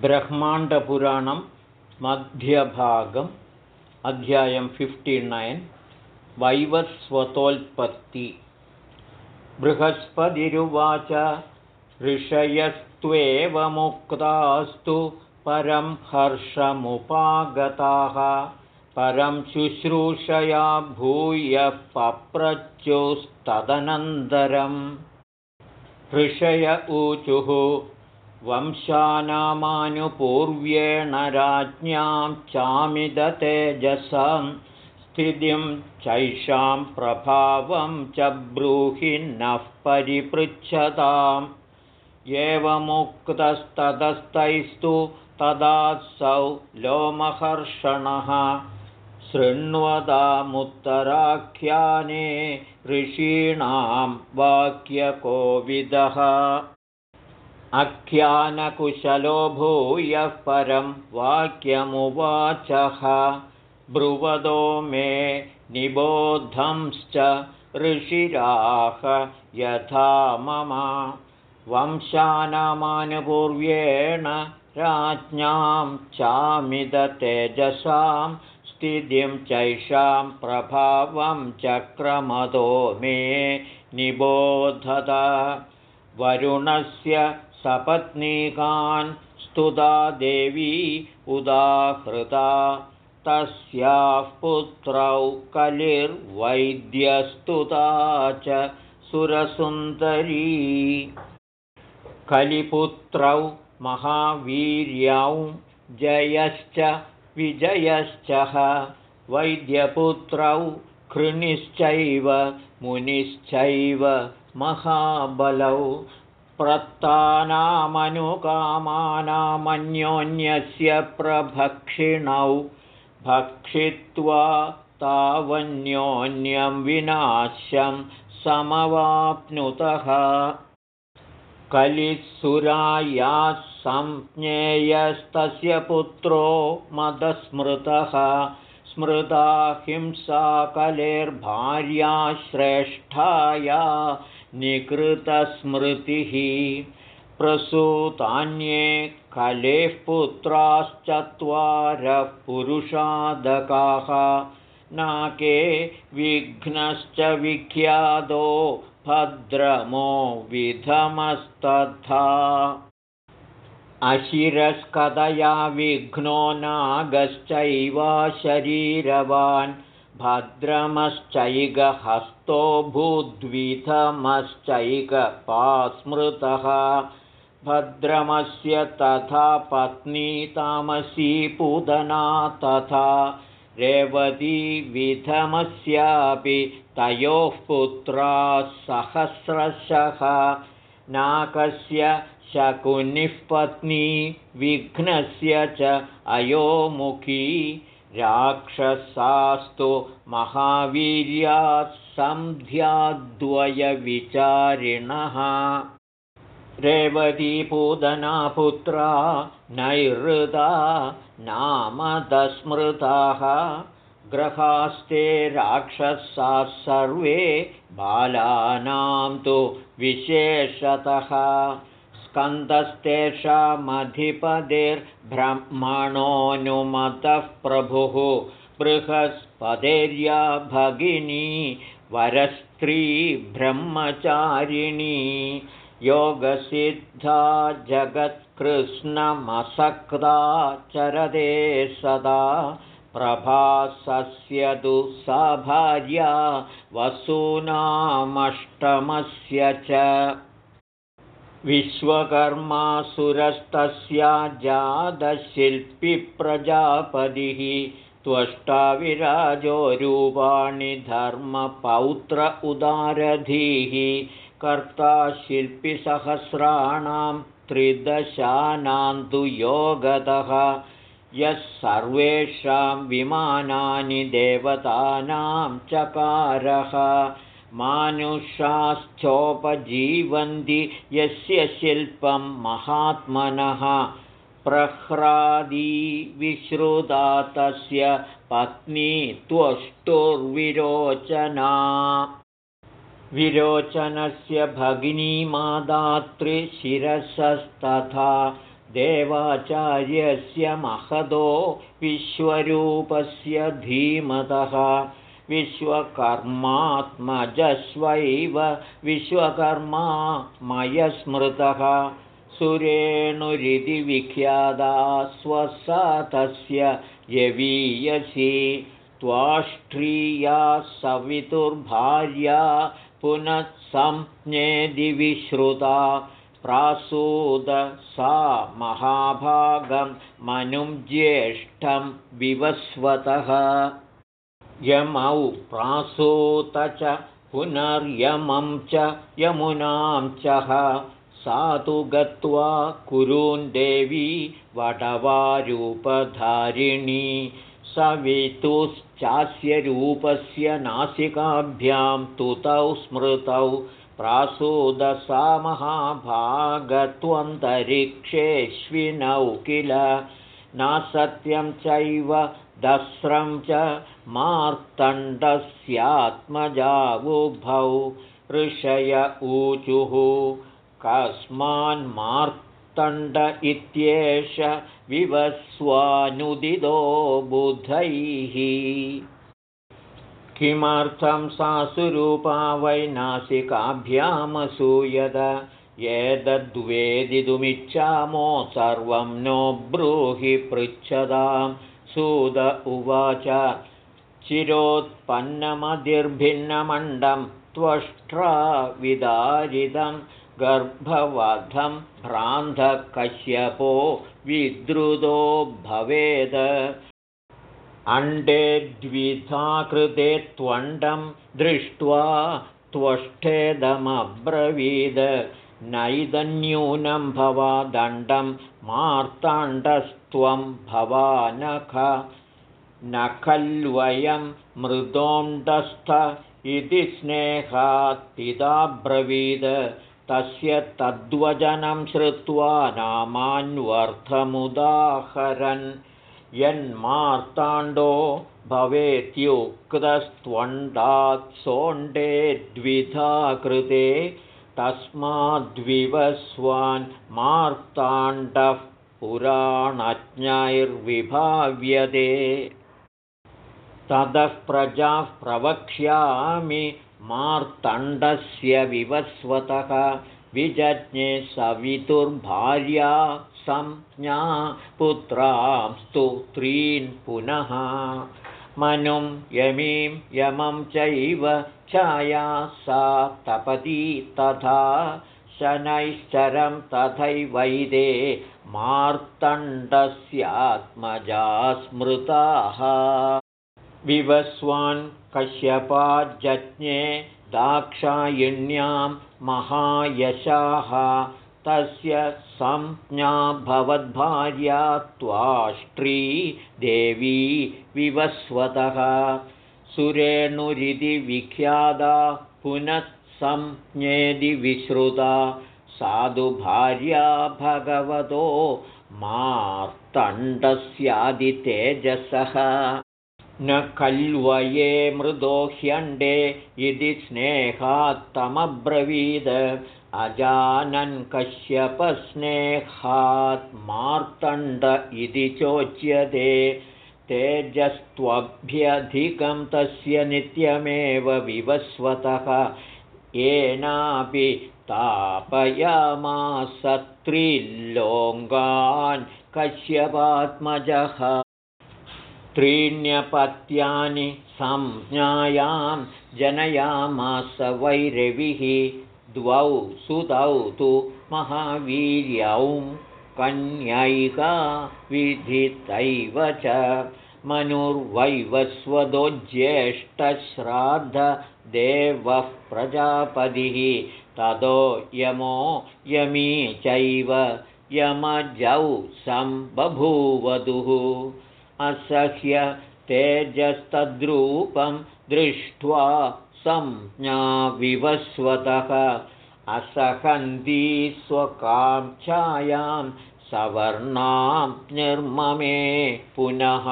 ब्रह्माण्डपुराणं मध्यभागम् अध्यायं नैन् वैवस्वतोत्पत्ति बृहस्पतिरुवाच ऋषयस्त्वेवमुक्तास्तु परं हर्षमुपागताः। परं शुश्रूषया भूयः पप्रच्युस्तदनन्तरम् ऋषय ऊचुः वंशानामानुपूर्व्येण राज्ञां चामिदतेजसां स्थितिं चैषां प्रभावं च ब्रूहि नः परिपृच्छताम्। एवमुक्तस्ततस्तैस्तु तदासौ लोमहर्षणः शृण्वतामुत्तराख्याने ऋषीणां वाक्यकोविदः अख्यानकुशलो भूयः परं वाक्यमुवाचः। ब्रुवदो मे निबोधंश्च ऋषिराह यथा मम। वंशानामानुपूर्व्येण राज्ञां चामिदतेजसां स्थितिं चैषां प्रभावं चक्रमदो मे निबोधत। वरुणस्य सपत्नीकान् स्तुता देवी उदाहृता। तस्याः पुत्रौ कलिर्वैद्यस्तुता च सुरसुन्दरी। कलिपुत्रौ महावीर्यौ जयश्च विजयश्च वैद्यपुत्रौ कृणिश्चैव मुनिश्चैव महाबलौ प्रत्तानामनुकामानामन्योन्यस्य प्रभक्षिणौ भक्षित्वा तावन्योन्यं विनाश्यं समवाप्नुतः। कलिसुरायाः संज्ञेयस्तस्य पुत्रो मदस्मृतः। स्मृता हिंसा कलेर्भार्या श्रेष्ठाया निकृतस्मृतिः प्रसूतान्ये कलेः पुत्राश्चत्वारः पुरुषादकाः नाके विघ्नश्च विख्यातो भद्रमो विधमस्तथा। अशिरस्कदया विघ्नो नागश्चैवा शरीरवान् भद्रमश्चैकहस्तो भूद्विधमश्चैकपास्मृतः भद्रमस्य तथा पत्नी तामसी पूदना तथा रेवतीविधमस्यापि तयोः पुत्राः सहस्रशः। नाकस्य शकुनिः पत्नी विघ्नस्य च अयोमुखी राक्षसास्तु महावीर्यात् सन्ध्याद्वयविचारिणः रेवतीपूदनापुत्रा नैहृदा नामदस्मृताः। ग्रहास्ते राक्षसाः सर्वे बालानां तु विशेषतः स्कन्दस्तेषामधिपतिर्ब्रह्मणोऽनुमतः प्रभुः बृहस्पतिर्या भगिनी वरस्त्री ब्रह्मचारिणी योगसिद्धा जगत्कृष्णमसक्ता चरदे सदा प्रभासस्य तु सा भार्या वसूनामष्टमस्य च विश्वकर्मासुरस्तस्या जातशिल्पिप्रजापतिः त्वष्टाविराजो रूपाणि धर्मपौत्र उदारधीः कर्ता शिल्पिसहस्राणां त्रिदशानां तु योगतः यः सर्वेषां विमानानि देवतानां चकारः मानुषाश्चोपजीवन्ति यस्य शिल्पं महात्मनः प्रह्रादीविश्रुता तस्य पत्नी त्वष्टुर्विरोचना। विरोचनस्य भगिनी मादातृशिरसस्तथा देवाचार्यस्य महदो विश्वरूपस्य धीमतः विश्वकर्मात्मजस्वैव विश्वकर्मा मयस्मृतः सुरेणुरिति विख्यादा स्वसा तस्य यवीयसी त्वाष्ट्रिया सवितुर्भार्या पुनः संज्ञेदिविश्रुता प्रासूद सा महाभागं मनुं ज्येष्ठं विवस्वतः यमौ प्रासूत च पुनर्यमं च यमुनां च। सा तु गत्वा कुरून् देवी वडवारूपधारिणी सवितुश्चास्य रूपस्य नासिकाभ्यां तुतौ स्मृतौ प्रासूदसा महाभागत्वन्तरिक्षेष्विनौ किल? नासत्यं चैव दस्रं च मार्तण्डस्यात्मजावुभौ ऋषय ऊचुः कस्मान्मार्तण्ड इत्येष विवस्वानुदिदो बुधैः। किमर्थं सा सुरूपा वैनासिकाभ्यामसूयद एतद्वेदितुमिच्छामो सर्वं नो ब्रूहि पृच्छदां। सुद उवाच चिरोत्पन्नमधिर्भिन्नमण्डं त्वष्ट्रा विदारिदं गर्भवधं भ्रान्धकश्यपो विद्रुतो भवेद। अण्डे द्विधा कृते त्वण्डं दृष्ट्वा त्वष्टेदमब्रवीद नैदन्यूनं भवादण्डं मार्ताण्डस्त्वं भवानख न खल्वयं मृदोण्डस्थ इति स्नेहात्पिताब्रवीद तस्य तद्वचनं श्रुत्वा नामान्वर्थमुदाहरन्। यन्मार्ताण्डो भवेत्युक्तस्त्वण्डात् सोण्डे द्विधा कृते। तस्माद्विवस्वान् मार्ताण्डः पुराणज्ञैर्विभाव्यते ततः प्रजाः प्रवक्ष्यामि मार्तण्डस्य विवस्वतः। विजज्ञे सवितुर्भार्या संज्ञा पुत्रांस्तु त्रीन् पुनः। मनुं यमीं यमं चैव छाया सा तपती तथा शनैश्चरं तथैवैदे मार्तण्डस्यात्मजा स्मृताः विवस्वान् कश्यपाज्ञे दाक्षायिण्यां महायशाः। तस्य संज्ञा भवद्भार्या त्वाष्ट्री देवी विवस्वतः। सुरेणुरिति विख्यादा पुनः संज्ञेदि विश्रुता साधुभार्या भगवतो मार्तण्डस्यादितेजसः न कल्वये मृदो ह्यण्डे इति स्नेहात्तमब्रवीद अजानन् कश्यपस्नेहात् मार्तण्ड इति चोच्यते। तेजस्त्वभ्यधिकं तस्य नित्यमेव विवस्वतः। येनापि तापयामासत्रिल्लोङ्गान् कश्यपात्मजः त्रीण्यपत्यानि संज्ञायां जनयामास वैरविः द्वौ सुतौ तु महावीर्यौ कन्यैका विधितैव च मनुर्वैवस्वदो ज्येष्ठश्राद्धदेवः प्रजापतिः ततो यमो यमी चैव यमजौ सम्बभूवधुः असह्य तेजस्तद्रूपं दृष्ट्वा संज्ञाविवस्वतः। असहन्ती स्वकाङ्क्षायां सवर्णां निर्ममे पुनः।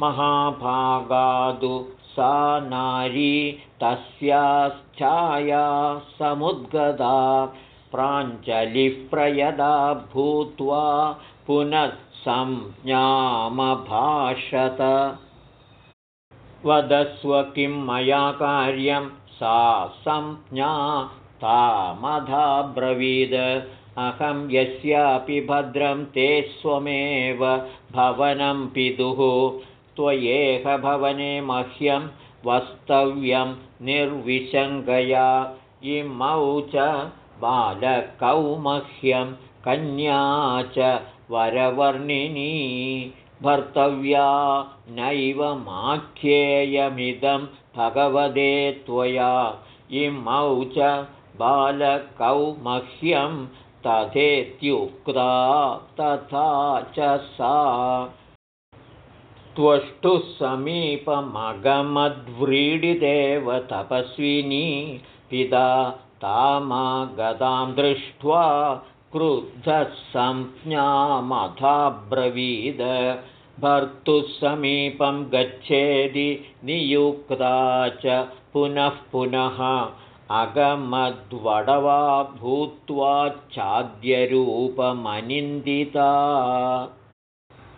महाभागादु सा नारी तस्याश्चाया समुद्गदा। प्राञ्जलिः प्रयदा भूत्वा पुनः संज्ञामभाषत वदस्व किं मया कार्यं? सा संज्ञा तामधाब्रवीद। अहं यस्यापि भद्रं ते स्वमेव भवनं पितुः। त्वयेकभवने मह्यं वस्तव्यं निर्विशङ्कया। इमौ च बालकौ मह्यं कन्या च वरवर्णिनी भर्तव्या नैव माख्येयमिदं भगवते त्वया। इमौ च बालकौ मह्यं तथेत्युक्ता तथा च सा। त्वष्टुः समीपमगमद्व्रीडिदेव तपस्विनी पिता तामागतां दृष्ट्वा क्रुद्धः संज्ञामथाब्रवीद भर्तुः समीपं गच्छेदि नियुक्ता च पुनः पुनः अगमद्वडवा भूत्वा चाद्यरूपमनिन्दिता।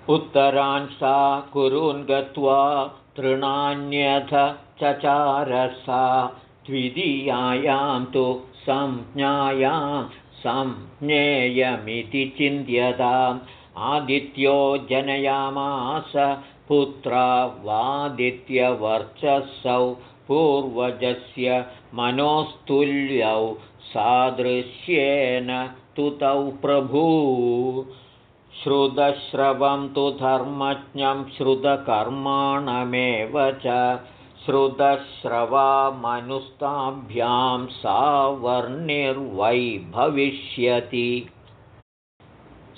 उत्तरान् सा कुरून् गत्वा तृणान्यथ चचारसा। द्वितीयायां तु संज्ञायां संज्ञेयमिति चिन्त्यताम् आदित्यो जनयामास पुत्रा वादित्यवर्चसौ पूर्वजस्य मनोस्तुल्यौ सादृश्येन तुतौ प्रभू। श्रुतश्रवं तु धर्मज्ञं श्रुतकर्माणमेव च श्रुतश्रवामनुस्ताभ्यां सावर्णिर्वै भविष्यति।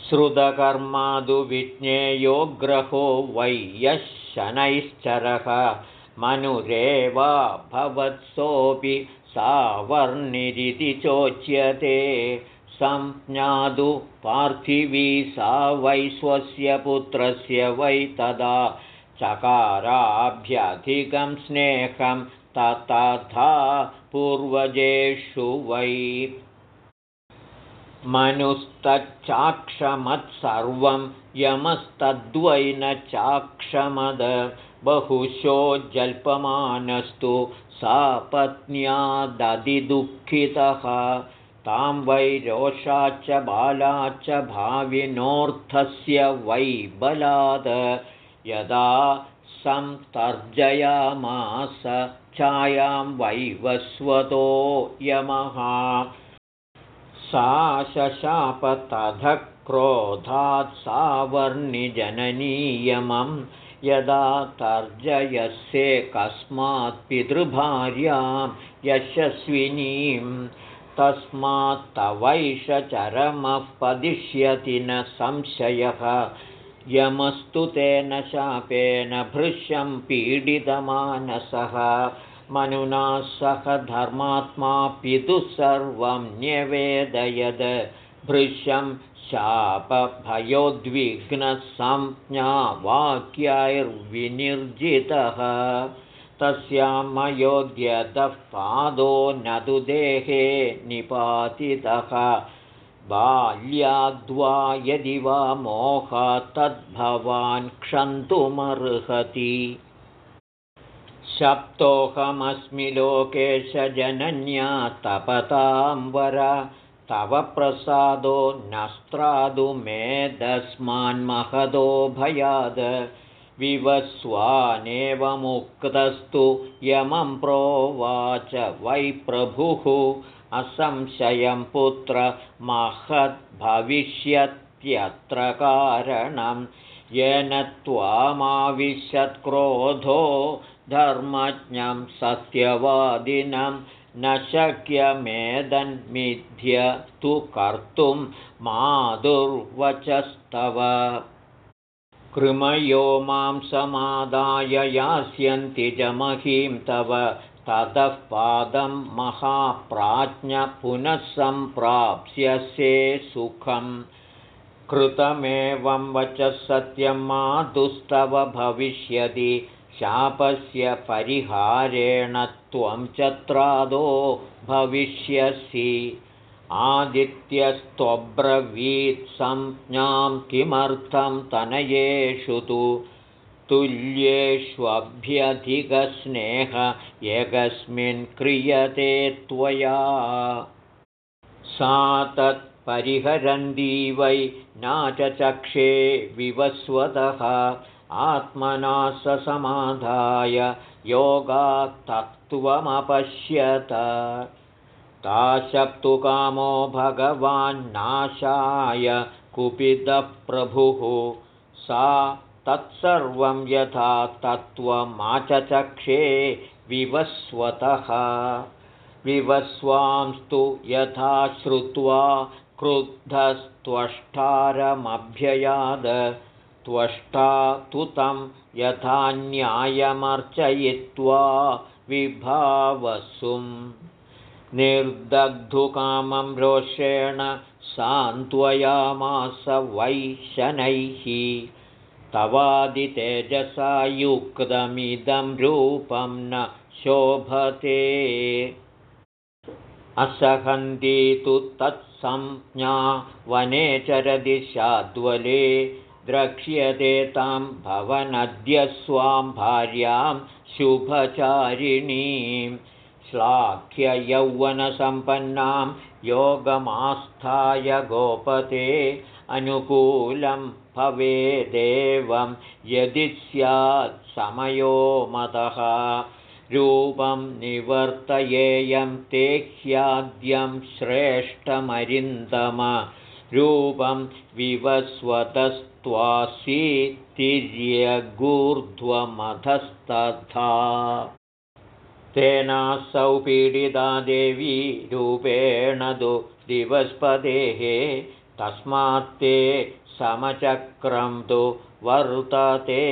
श्रुतकर्मादुविज्ञेयो ग्रहो वै यः शनैश्चरः मनुरेवा भवत्सोऽपि सावर्णिरिति चोच्यते। संज्ञादु पार्थिवी सा वै स्वस्य पुत्रस्य वै तदा चकाराभ्यधिकं स्नेहं तथा पूर्वजेषु वै। मनुस्तच्चाक्षमत्सर्वं यमस्तद्वै न चाक्षमद। बहुशो जल्पमानस्तु सा पत्न्यादधिदुःखितः तां वै रोषाच्च बालाच्च भाविनोऽर्थस्य वै बलाद यदा संतर्जयामास छायां वैवस्वतो यमः। सा शशापतध क्रोधात् सावर्णिजननीयमम् यदा तर्जयस्ये कस्मात् पितृभार्यां यशस्विनीं तस्मात्तवैष चरमः पदिष्यति न संशयः यमस्तु तेन शापेन भृशं पीडितमानसः। मनुना सह धर्मात्मा पितुः सर्वं न्यवेदयद भृशं शापभयोद्विघ्नसंज्ञावाक्यैर्विनिर्जितः। तस्यां मयोद्यतः पादो न तु देहे निपातितः बाल्याद्वा यदि वा तद्भवान् क्षन्तुमर्हति। सप्तोऽहमस्मि लोकेशजनन्या तपताम्बर तव प्रसादो नस्त्रादु मेदस्मान्महदो भयाद। विवस्वानेवमुक्तस्तु यमं प्रोवाच वै प्रभुः असंशयं पुत्र महद्भविष्यत्यत्र कारणं येन त्वामाविशत्क्रोधो धर्मज्ञं सत्यवादिनं न शक्यमेदन्मिथ्य तु कर्तुं माधुर्वचस्तव कृमयो मां समादाय यास्यन्ति जमहीं तव ततः पादं महाप्राज्ञ पुनः सम्प्राप्स्यसे सुखं। कृतमेवं वचः सत्यं मातुस्तव भविष्यति। शापस्य परिहारेण त्वं चत्रादो भविष्यसि। आदित्यस्त्वब्रवीत्संज्ञां किमर्थं तनयेषु तु तुल्येष्वभ्यधिकस्नेह एकस्मिन् क्रियते त्वया। सा तत्परिहरन्ती वै नाचचक्षे विवस्वतः आत्मना स समाधाय योगात्तत्त्वमपश्यत। ताशप्तुकामो भगवान्नाशाय कुपितप्रभुः सा तत्सर्वं यथा तत्त्वमाचचक्षे विवस्वतः। विवस्वांस्तु यथा श्रुत्वा क्रुद्धस्त्वष्टारमभ्ययाद। त्वष्टा तु तं यथा न्यायमर्चयित्वा विभावसुम्। निर्दग्धुकामं रोषेण सान्त्वयामास वै शनैः तवादितेजसा युक्तमिदं रूपं न शोभते। असहन्ती तु तत्संज्ञा वने चरदि शाद्वले द्रक्ष्यते तां भवनद्य स्वां भार्यां शुभचारिणीं श्लाघ्ययौवनसम्पन्नां योगमास्थाय गोपते अनुकूलं भवेदेवं यदि स्यात् समयो मतः। रूपं निवर्तयेयं ते ह्याद्यं श्रेष्ठमरिन्दम। रूपं विवस्वतस्त्वासीतिर्यगूर्ध्वमधस्तथा तेनासौ पीडिता देवी रूपेण तु दिवस्पतेः तस्मात्ते समचक्रं तु वर्तते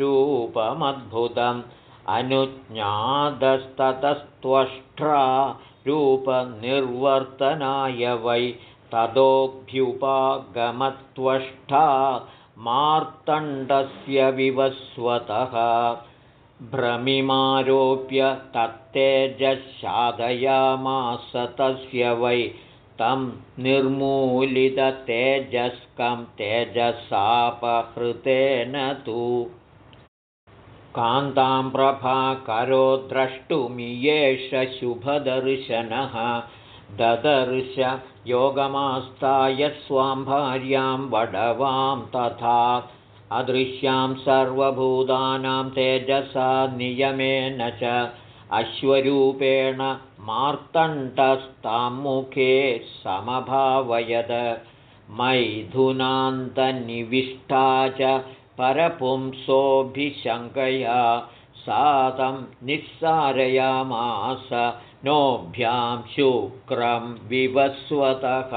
रूपमद्भुतम्। अनुज्ञातस्ततस्त्वष्ट्रा रूपनिर्वर्तनाय वै ततोऽभ्युपागमत्वष्टा मार्तण्डस्य विवस्वतः भ्रमिमारोप्य तत्तेजशादयामास तस्य वै तं निर्मूलिततेजस्कं तेजसापहृतेन तु। कान्तां प्रभाकरो द्रष्टुमियेष शुभदर्शनः। ददर्श योगमास्ताय स्वां भार्यां वडवां तथा अदृश्यां सर्वभूतानां तेजसा नियमेन च अश्वरूपेण मार्तण्डस्तां मुखे समभावयद। मैथुनान्तनिविष्टा च परपुंसोऽभिशङ्कया सातं निस्सारयामास नोभ्यां शुक्रं विवस्वतः।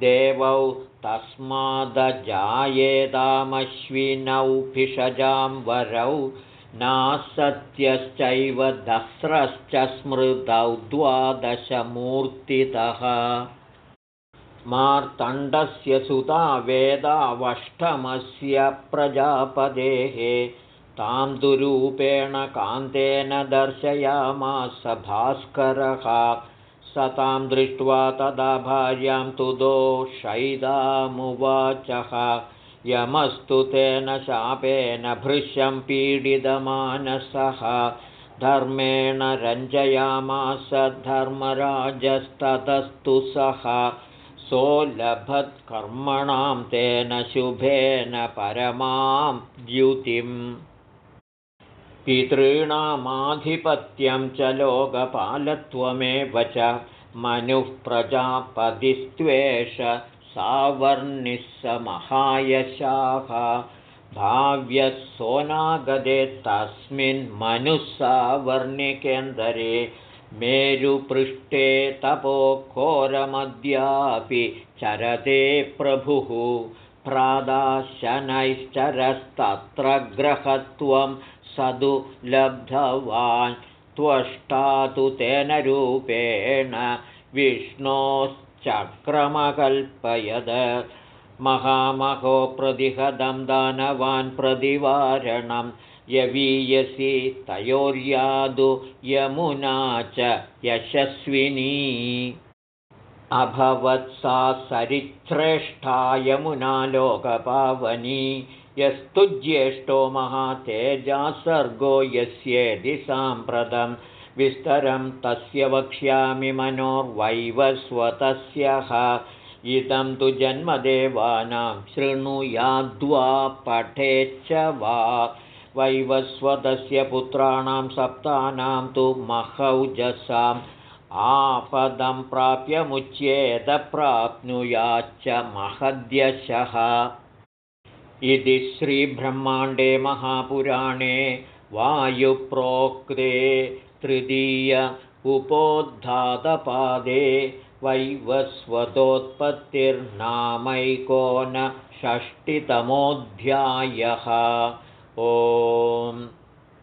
देवौ तस्मादजायेतामश्विनौ भिषजां वरौ नासत्यश्चैव दस्रश्च स्मृतौ द्वादशमूर्तितः। मार्तण्डस्य सुता वेदावष्टमस्य प्रजापदेः। तां दुरूपेण कान्तेन दर्शयामास भास्करः स तां दृष्ट्वा तदा भार्यां तु दोषैदामुवाचः यमस्तु तेन शापेन भृशं पीडितमानसः। धर्मेण रञ्जयामास धर्मराजस्ततस्तु सः। सोऽलभत्कर्मणां तेन शुभेन परमां द्युतिम् पितॄणामाधिपत्यं च लोकपालत्वमेव च मनुः प्रजापतिस्त्वेष सावर्णिः स महायशाः भाव्यः सोनागदे तस्मिन् मनुः सावर्णिकेन्दरे मेरुपृष्ठे तपोघोरमद्यापि चरते प्रभुः प्रादाशनैश्चरस्तत्र ग्रहत्वं सदु लब्धवान् त्वष्टा तु तेन रूपेण विष्णोश्चक्रमकल्पयद। महामहो प्रतिहदं दानवान् प्रतिवारणं यवीयसि तयोर्यादु यमुना च यशस्विनी अभवत्सा सरिच्छ्रेष्ठा यमुना लोकपावनी यस्तु ज्येष्ठो महातेजा सर्गो यस्येदि साम्प्रतं विस्तरं तस्य वक्ष्यामि मनोर्वैवस्वतस्यः इदं तु जन्मदेवानां शृणुयाद्वा पठेच्च वा। वैवस्वतस्य पुत्राणां सप्तानां तु महौजसाम् आपदं प्राप्यमुच्येत प्राप्नुयाच्च महद्यशः। इति श्रीब्रह्माण्डे महापुराणे वायुप्रोक्ते तृतीय उपोद्धातपादे वैवस्वतोत्पत्तिर्नामैकोनषष्टितमोऽध्यायः। ओम्